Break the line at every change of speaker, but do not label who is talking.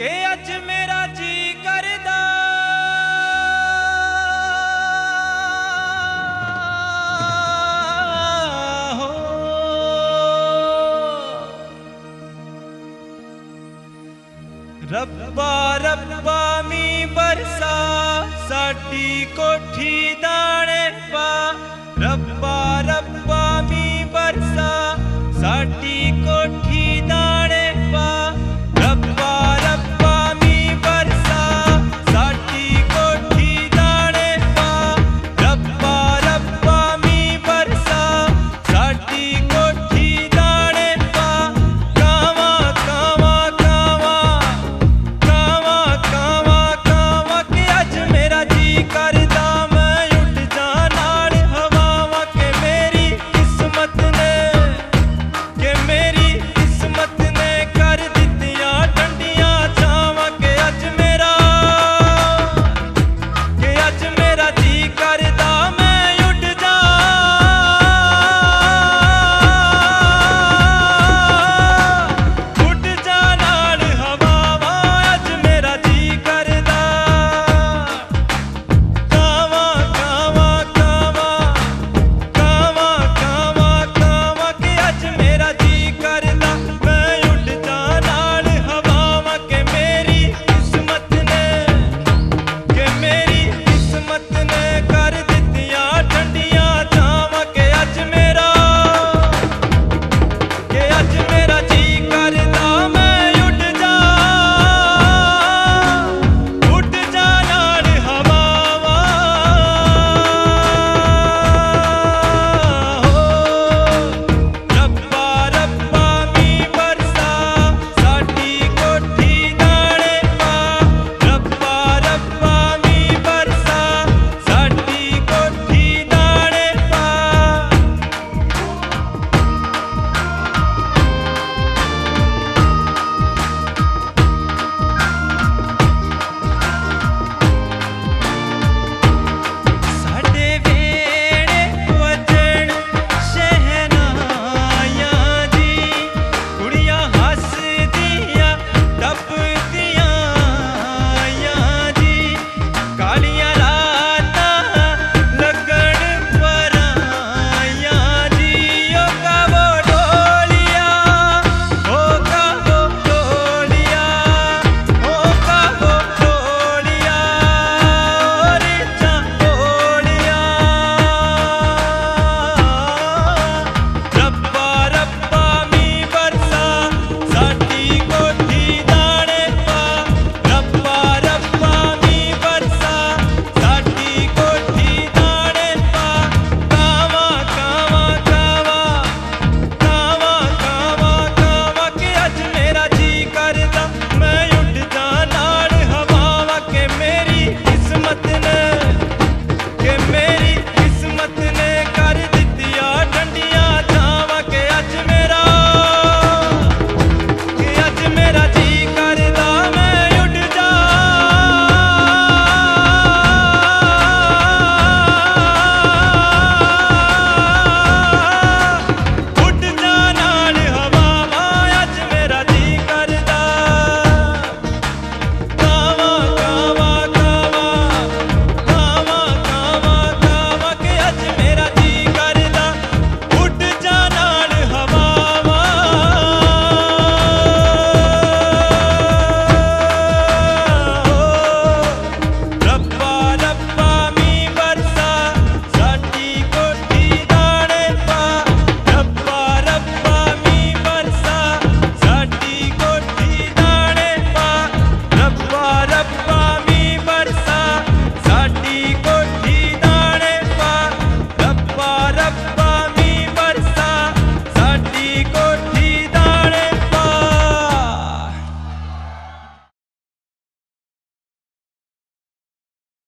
ਕਿ ਅੱਜ ਮੇਰਾ ਜੀ ਕਰਦਾ ਹੋ ਰੱਬਾ ਰੱਬਾ ਮੀ ਬਰਸਾ ਸਾਡੀ ਕੋਠੀ ਦਾਣੇ ਪਾ ਰੱਬਾ ਰੱਬਾ ਮੀ ਬਰਸਾ ਸਾਡੀ ਕੋਠੀ